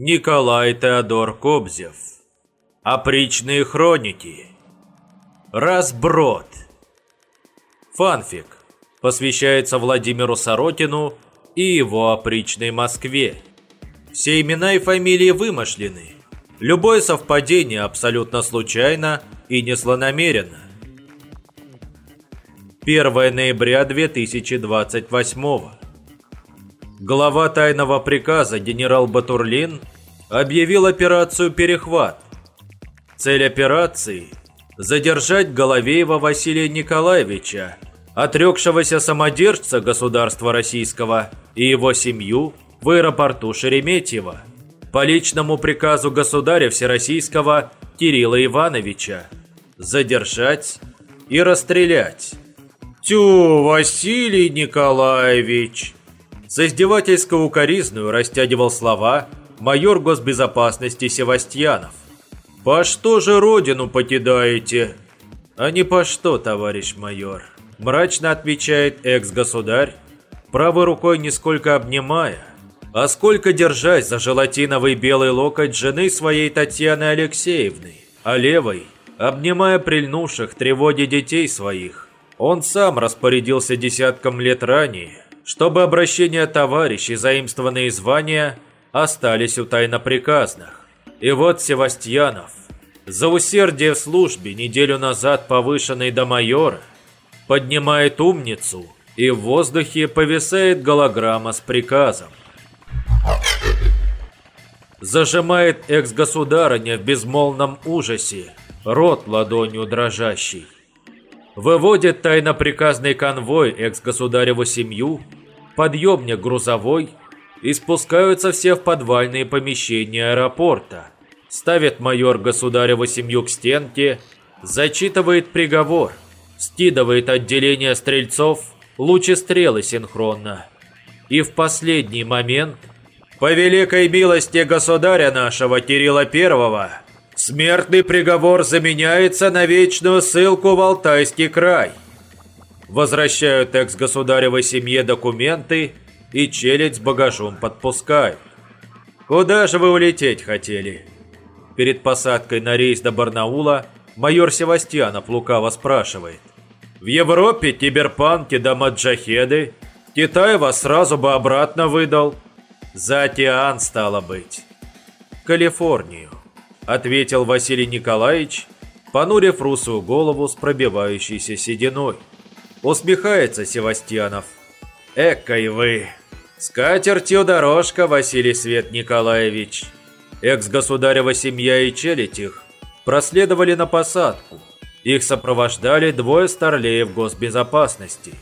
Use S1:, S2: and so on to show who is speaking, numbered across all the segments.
S1: Николай Теодор Кобзев. Опричные хроники. Разброд. Фанфик. Посвящается Владимиру Сорокину и его опричной Москве. Все имена и фамилии вымышлены. Любое совпадение абсолютно случайно и неслонамеренно. 1 ноября 2028 Глава тайного приказа генерал Батурлин объявил операцию «Перехват». Цель операции – задержать Головеева Василия Николаевича, отрекшегося самодержца государства российского и его семью в аэропорту Шереметьево по личному приказу государя Всероссийского Кирилла Ивановича задержать и расстрелять. «Тю, Василий Николаевич!» С издевательской укоризную растягивал слова майор госбезопасности Севастьянов. «По что же родину покидаете?» «А не по что, товарищ майор», – мрачно отвечает экс-государь, правой рукой нисколько обнимая, а сколько держась за желатиновый белый локоть жены своей Татьяны Алексеевны, а левой, обнимая прильнувших тревоге детей своих. Он сам распорядился десятком лет ранее чтобы обращения товарищей, заимствованные звания, остались у тайноприказных. И вот Севастьянов, за усердие в службе неделю назад повышенный до майора, поднимает умницу, и в воздухе повисает голограмма с приказом. Зажимает экс-государыня в безмолвном ужасе, рот ладонью дрожащий. Выводит тайно-приказный конвой экс-государеву семью подъемник грузовой, и спускаются все в подвальные помещения аэропорта. Ставит майор государеву семью к стенке, зачитывает приговор, скидывает отделение стрельцов, лучи стрелы синхронно. И в последний момент, по великой милости государя нашего Кирилла Первого, смертный приговор заменяется на вечную ссылку в Алтайский край – возвращают экс-государевой семье документы и челядь с багажом подпускают. «Куда же вы улететь хотели?» Перед посадкой на рейс до Барнаула майор Севастьянов лукаво спрашивает. «В Европе киберпанки да маджахеды, Китай вас сразу бы обратно выдал. За океан стало быть». «Калифорнию», — ответил Василий Николаевич, понурив русую голову с пробивающейся сединой. Усмехается Севастьянов. Экой вы! С дорожка, Василий Свет Николаевич. Экс-государева семья и челядь их проследовали на посадку. Их сопровождали двое старлеев госбезопасности.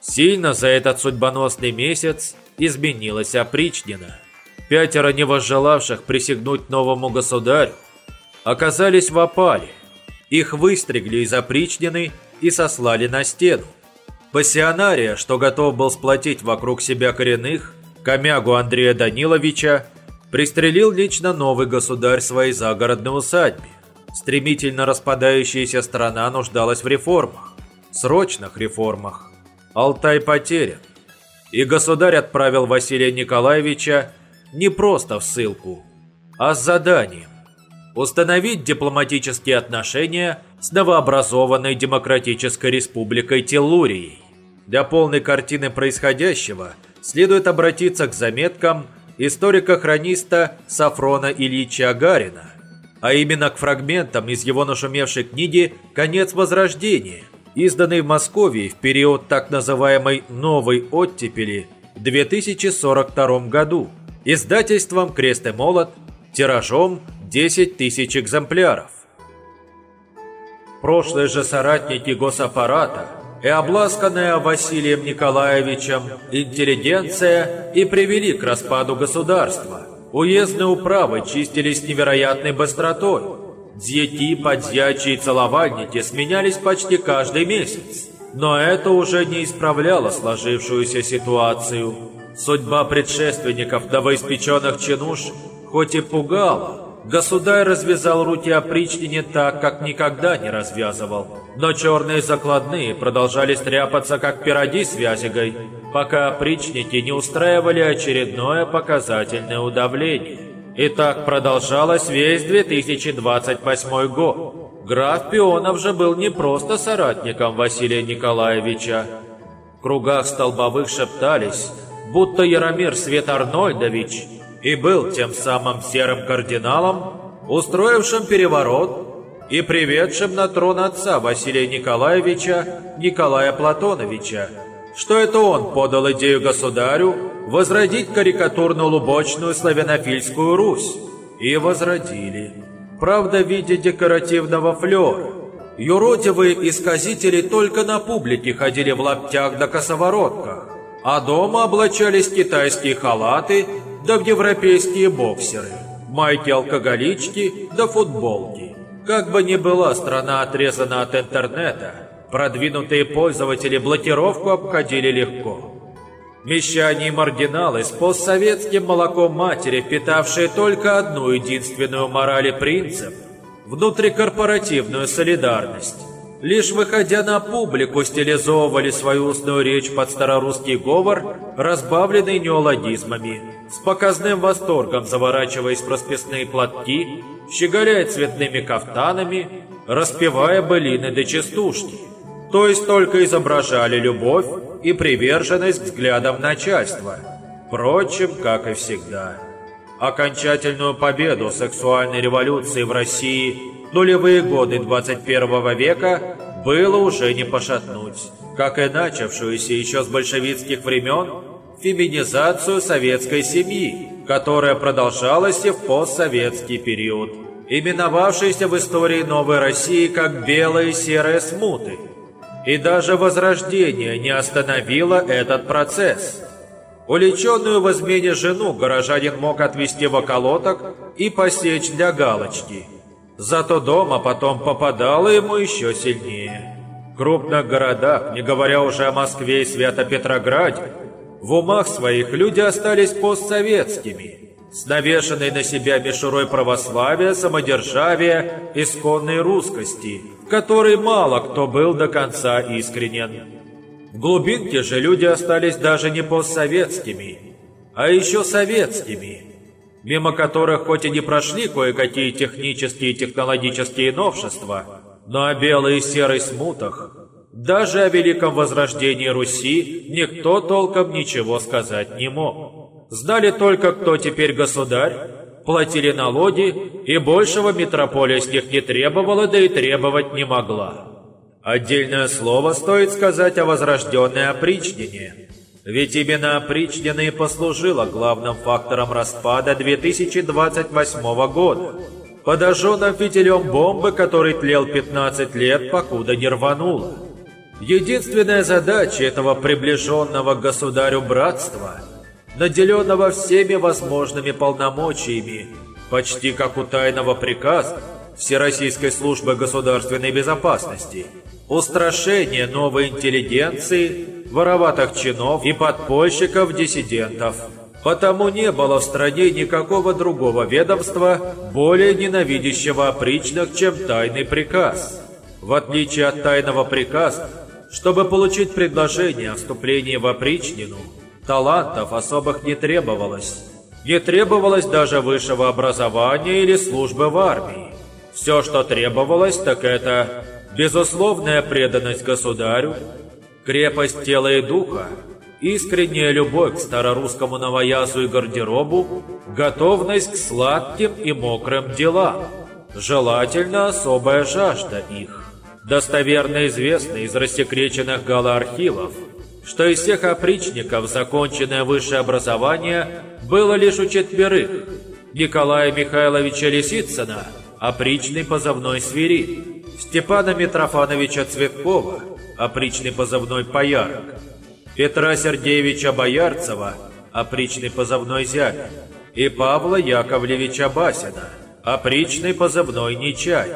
S1: Сильно за этот судьбоносный месяц изменилась опричнина. Пятеро невозжелавших присягнуть новому государю оказались в опале – их выстригли из опричнины и сослали на стену. Пассионария, что готов был сплотить вокруг себя коренных, комягу Андрея Даниловича, пристрелил лично новый государь своей загородной усадьбе. Стремительно распадающаяся страна нуждалась в реформах. Срочных реформах. Алтай потерян. И государь отправил Василия Николаевича не просто в ссылку, а с заданием установить дипломатические отношения с новообразованной Демократической Республикой Теллурией. Для полной картины происходящего следует обратиться к заметкам историка-хрониста Сафрона Ильича Агарина, а именно к фрагментам из его нашумевшей книги «Конец Возрождения», изданной в Москве в период так называемой «новой оттепели» в 2042 году, издательством «Крест и молот», тиражом 10 тысяч экземпляров. Прошлые же соратники госаппарата и обласканная Василием Николаевичем интеллигенция и привели к распаду государства. Уездные управы чистились невероятной быстротой. Дьяки, подьячи и целовальники сменялись почти каждый месяц. Но это уже не исправляло сложившуюся ситуацию. Судьба предшественников новоиспеченных чинуш хоть и пугала, Государь развязал руки опричнине так, как никогда не развязывал. Но черные закладные продолжали стряпаться, как пироги с вязигой. пока опричники не устраивали очередное показательное удавление. И так продолжалось весь 2028 год. Граф Пионов же был не просто соратником Василия Николаевича. В кругах столбовых шептались, будто Яромир Свет Арнольдович и был тем самым серым кардиналом, устроившим переворот и приведшим на трон отца Василия Николаевича Николая Платоновича, что это он подал идею государю возродить карикатурно-лубочную славянофильскую Русь. И возродили. Правда, в виде декоративного флера. Юродивые исказители только на публике ходили в лаптях да косоворотках, а дома облачались китайские халаты да в европейские боксеры, майки-алкоголички да футболки. Как бы ни была страна отрезана от интернета, продвинутые пользователи блокировку обходили легко. Мещане и маргиналы с постсоветским молоком матери, питавшие только одну единственную мораль и принцип – внутрикорпоративную солидарность. Лишь выходя на публику, стилизовывали свою устную речь под старорусский говор, разбавленный неологизмами, с показным восторгом заворачиваясь в расписные платки, щеголяя цветными кафтанами, распевая былины до частушки – то есть только изображали любовь и приверженность взглядам начальства. Впрочем, как и всегда. Окончательную победу сексуальной революции в России нулевые годы 21 века было уже не пошатнуть, как и начавшуюся еще с большевистских времен феминизацию советской семьи, которая продолжалась и в постсоветский период, именовавшийся в истории Новой России как «белые серые смуты», и даже Возрождение не остановило этот процесс. Уличенную в измене жену горожанин мог отвезти в околоток и посечь для галочки. Зато дома потом попадало ему еще сильнее. В крупных городах, не говоря уже о Москве и Свято-Петрограде, в умах своих люди остались постсоветскими, с навешанной на себя мишурой православия, самодержавия, исконной русскости – в которой мало кто был до конца искренен. В глубинке же люди остались даже не постсоветскими, а еще советскими, мимо которых хоть и не прошли кое-какие технические и технологические новшества, но о белой и серой смутах, даже о великом возрождении Руси никто толком ничего сказать не мог. Знали только, кто теперь государь, платили налоги, и большего метрополия с них не требовала, да и требовать не могла. Отдельное слово стоит сказать о возрожденной опричнине. Ведь именно опричнина и послужила главным фактором распада 2028 года. Подожженным фитилем бомбы, который тлел 15 лет, покуда не рвануло. Единственная задача этого приближенного к государю братства – наделенного всеми возможными полномочиями, почти как у тайного приказа Всероссийской службы государственной безопасности, устрашение новой интеллигенции, вороватых чинов и подпольщиков-диссидентов. Потому не было в стране никакого другого ведомства, более ненавидящего опричных, чем тайный приказ. В отличие от тайного приказа, чтобы получить предложение о вступлении в опричнину, Талантов особых не требовалось. Не требовалось даже высшего образования или службы в армии. Все, что требовалось, так это безусловная преданность государю, крепость тела и духа, искренняя любовь к старорусскому новоязу и гардеробу, готовность к сладким и мокрым делам, желательно особая жажда их. Достоверно известно из рассекреченных галоархивов, что из всех опричников законченное высшее образование было лишь у четверых. Николая Михайловича Лисицына, опричный позывной «Свирид», Степана Митрофановича Цветкова, опричный позывной «Поярок», Петра Сергеевича Боярцева, опричный позывной «Зябь», и Павла Яковлевича Басина, опричный позывной «Нечай».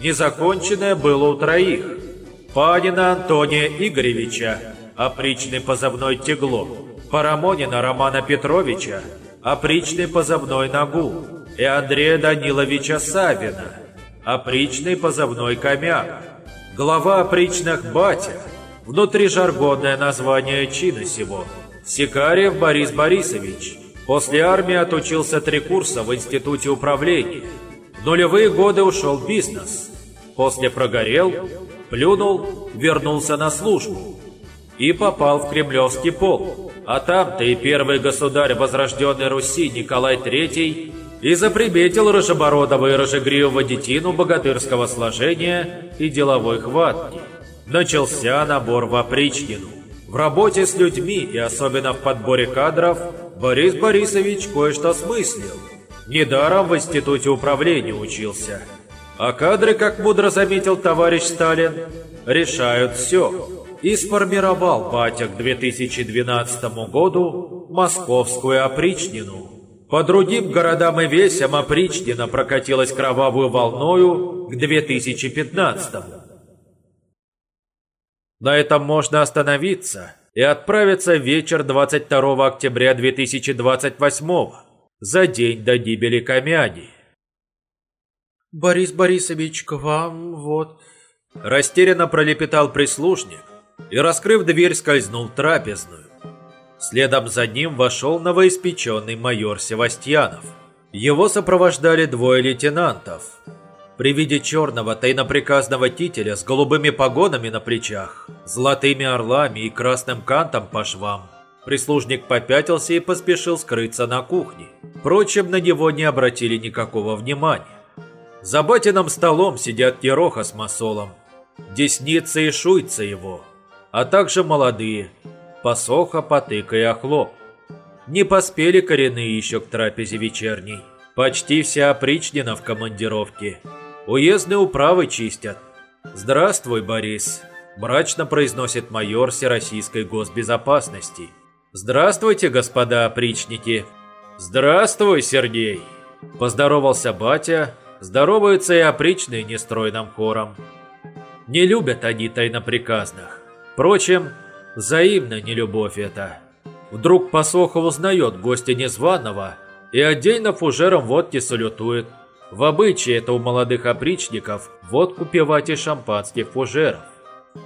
S1: Незаконченное было у троих. Панина Антония Игоревича, опричный позывной «Тегло», Парамонина Романа Петровича, опричный позывной «Нагул» и Андрея Даниловича Савина, опричный позывной «Комяк», глава опричных «Батя», Внутри жаргонное название чина сего. Сикарев Борис Борисович. После армии отучился три курса в Институте управления. В нулевые годы ушел в бизнес. После прогорел, плюнул, вернулся на службу. И попал в Кремлевский полк. А там-то и первый государь возрожденной Руси Николай III и заприметил рыжебородого и рыжегривого детину богатырского сложения и деловой хватки. Начался набор в опричнину. В работе с людьми и особенно в подборе кадров Борис Борисович кое-что смыслил. Недаром в институте управления учился. А кадры, как мудро заметил товарищ Сталин, решают все. И сформировал батя к 2012 году московскую опричнину. По другим городам и весям опричнина прокатилась кровавую волною к 2015 -му. На этом можно остановиться и отправиться вечер 22 октября 2028 за день до гибели Камяни.
S2: «Борис Борисович, к вам вот...»
S1: Растерянно пролепетал прислужник и, раскрыв дверь, скользнул в трапезную. Следом за ним вошел новоиспеченный майор Севастьянов. Его сопровождали двое лейтенантов. При виде черного тайноприказного тителя с голубыми погонами на плечах, золотыми орлами и красным кантом по швам, прислужник попятился и поспешил скрыться на кухне. Впрочем, на него не обратили никакого внимания. За батиным столом сидят Ероха с Масолом, Десница и Шуйца его, а также молодые, Посоха, Потыка и Охлоп. Не поспели коренные еще к трапезе вечерней. Почти вся опричнина в командировке. Уездные управы чистят. «Здравствуй, Борис», – мрачно произносит майор Всероссийской госбезопасности. «Здравствуйте, господа опричники». «Здравствуй, Сергей», – поздоровался батя, здороваются и опричные нестройным хором. Не любят они тайноприказных. Впрочем, взаимно не любовь это. Вдруг Посохов узнает гостя незваного и отдельно фужером водки салютует. В обычае это у молодых опричников водку пивать из шампанских фужеров.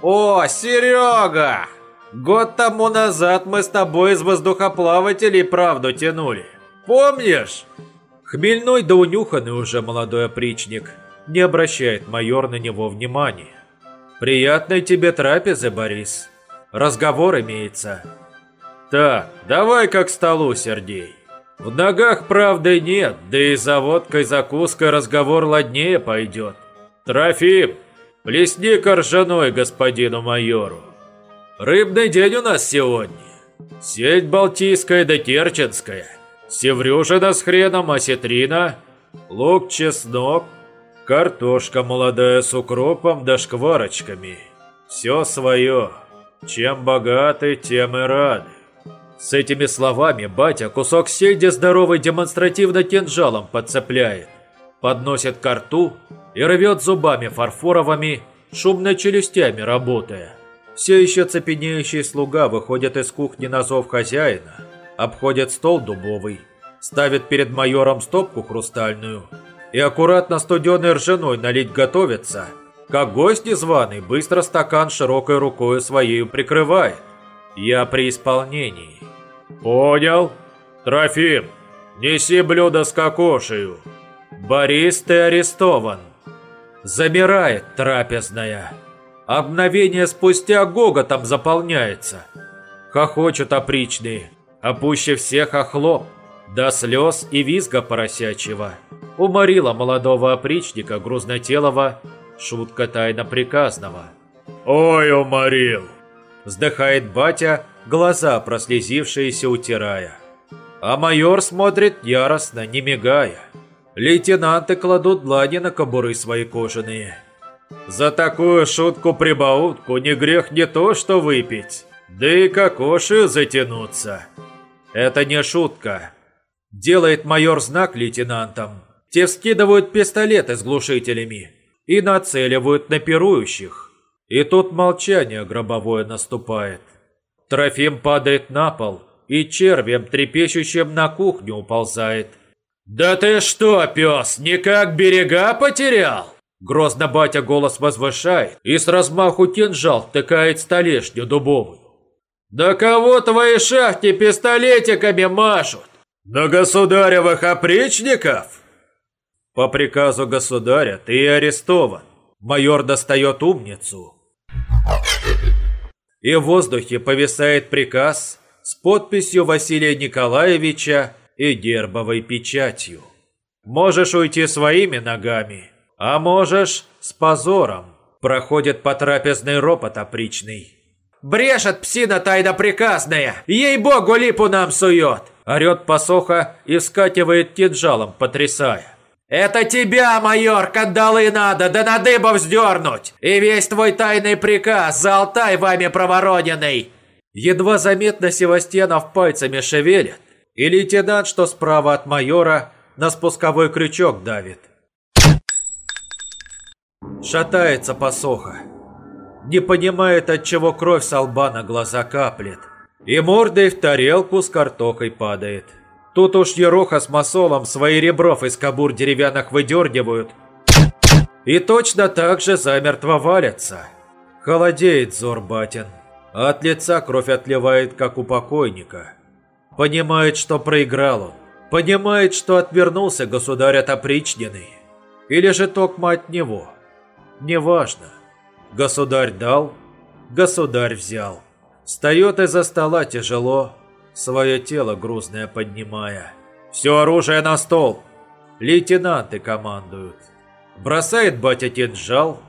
S2: «О, Серега! Год тому назад мы с тобой из воздухоплавателей правду тянули. Помнишь?»
S1: Хмельной да унюханный уже молодой опричник не обращает майор на него внимания. «Приятной тебе трапезы, Борис. Разговор имеется». «Так, давай как к столу, Сергей. В ногах правды нет, да и за водкой закуской разговор ладнее пойдет. Трофим, плесни ржаной господину майору. Рыбный день у нас сегодня. Сеть Балтийская да Керченская. Севрюшина с хреном, осетрина, лук, чеснок, картошка молодая с укропом да шкварочками. Все свое. Чем богаты, тем и рады. С этими словами батя кусок сельди здоровый демонстративно кинжалом подцепляет, подносит к рту и рвет зубами фарфоровыми, шумно челюстями работая. Все еще цепенеющий слуга выходит из кухни на зов хозяина, обходит стол дубовый, ставит перед майором стопку хрустальную и аккуратно студеной ржаной налить готовится, как гость незваный быстро стакан широкой рукой своей прикрывает. Я при исполнении. «Понял. Трофим, неси блюдо с кокошею. Борис, ты арестован». Замирает трапезная. Мгновение спустя гоготом заполняется. Хохочут опричные, а пуще всех охлоп, до слез и визга поросячьего. Уморила молодого опричника грузнотелого шутка тайно приказного. «Ой, уморил!» Вздыхает батя, глаза прослезившиеся утирая. А майор смотрит яростно, не мигая. Лейтенанты кладут длани на кобуры свои кожаные. За такую шутку-прибаутку не грех не то что выпить, да и кокоши затянуться. Это не шутка. Делает майор знак лейтенантам. Те вскидывают пистолеты с глушителями и нацеливают на пирующих. И тут молчание гробовое наступает. Трофим падает на пол и червем, трепещущим на кухню, уползает. «Да ты что, пес, никак берега потерял?» Грозно батя голос возвышает и с размаху кинжал тыкает столешню дубовую. «Да кого твои шахти пистолетиками машут? На государевых опричников?» По приказу государя ты арестован. Майор достает умницу. И в воздухе повисает приказ с подписью Василия Николаевича и гербовой печатью. Можешь уйти своими ногами, а можешь с позором. Проходит по трапезной ропот опричный. «Брешет псина тайно-приказная! Ей-богу, липу нам сует!» Орет посоха и скативает кинжалом, потрясая. «Это тебя, майор, кандалы надо, да на дыбов вздернуть! И весь твой тайный приказ за Алтай вами провороненный!» Едва заметно Севастьянов пальцами шевелит, и лейтенант, что справа от майора, на спусковой крючок давит. Шатается посоха. Не понимает, от чего кровь с лба на глаза каплет. И мордой в тарелку с картохой падает. Тут уж Ероха с Масолом свои ребров из кабур деревянных выдергивают. И точно так же замертво валятся. Холодеет зор батин. А от лица кровь отливает, как у покойника. Понимает, что проиграл он. Понимает, что отвернулся государь от опричнины. Или же токма от него. Неважно. Государь дал, государь взял. Встает из-за стола тяжело, свое тело грузное поднимая. Все оружие на стол. Лейтенанты командуют. Бросает батя кинжал,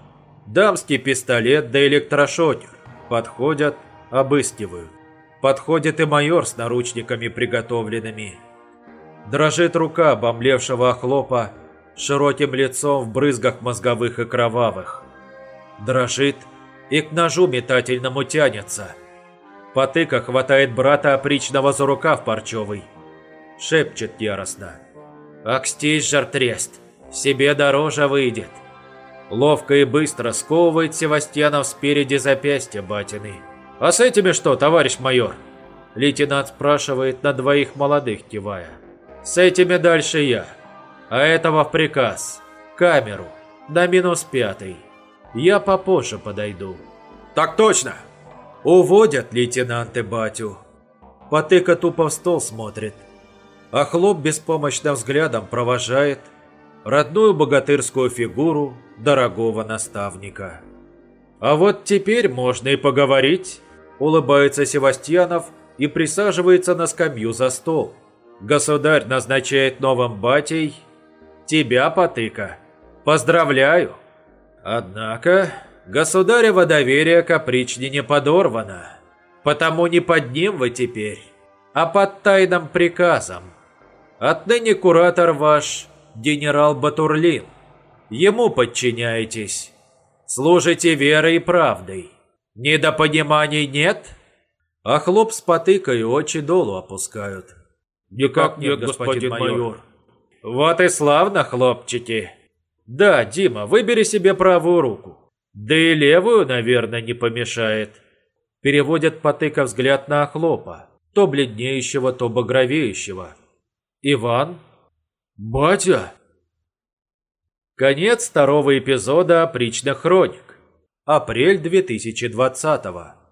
S1: дамский пистолет да электрошокер. Подходят, обыскивают. Подходит и майор с наручниками приготовленными. Дрожит рука обомлевшего охлопа широким лицом в брызгах мозговых и кровавых. Дрожит и к ножу метательному тянется. Потыка хватает брата опричного за рукав парчевый. Шепчет яростно. «Акстись, жартрест, себе дороже выйдет». Ловко и быстро сковывает Севастьянов спереди запястья батины. «А с этими что, товарищ майор?» Лейтенант спрашивает на двоих молодых, кивая. «С этими дальше я. А этого в приказ. Камеру. На минус пятый. Я попозже подойду». «Так точно!» Уводят лейтенанты батю. Потыка тупо в стол смотрит. А хлоп беспомощным взглядом провожает родную богатырскую фигуру дорогого наставника. «А вот теперь можно и поговорить», – улыбается Севастьянов и присаживается на скамью за стол. «Государь назначает новым батей тебя, Потыка. Поздравляю!» Однако государево доверие к опричнине подорвано, потому не под ним вы теперь, а под тайным приказом. Отныне куратор ваш – генерал Батурлин. Ему подчиняетесь. Служите верой и правдой. Недопониманий нет? А хлоп с потыкой очи долу опускают. Никак нет, господин майор. Вот и славно, хлопчики. Да, Дима, выбери себе правую руку. Да и левую, наверное, не помешает. Переводят потыка взгляд на охлопа, то бледнеющего, то багровеющего. Иван? Батя? Конец второго эпизода «Опричных хроник». Апрель 2020 -го.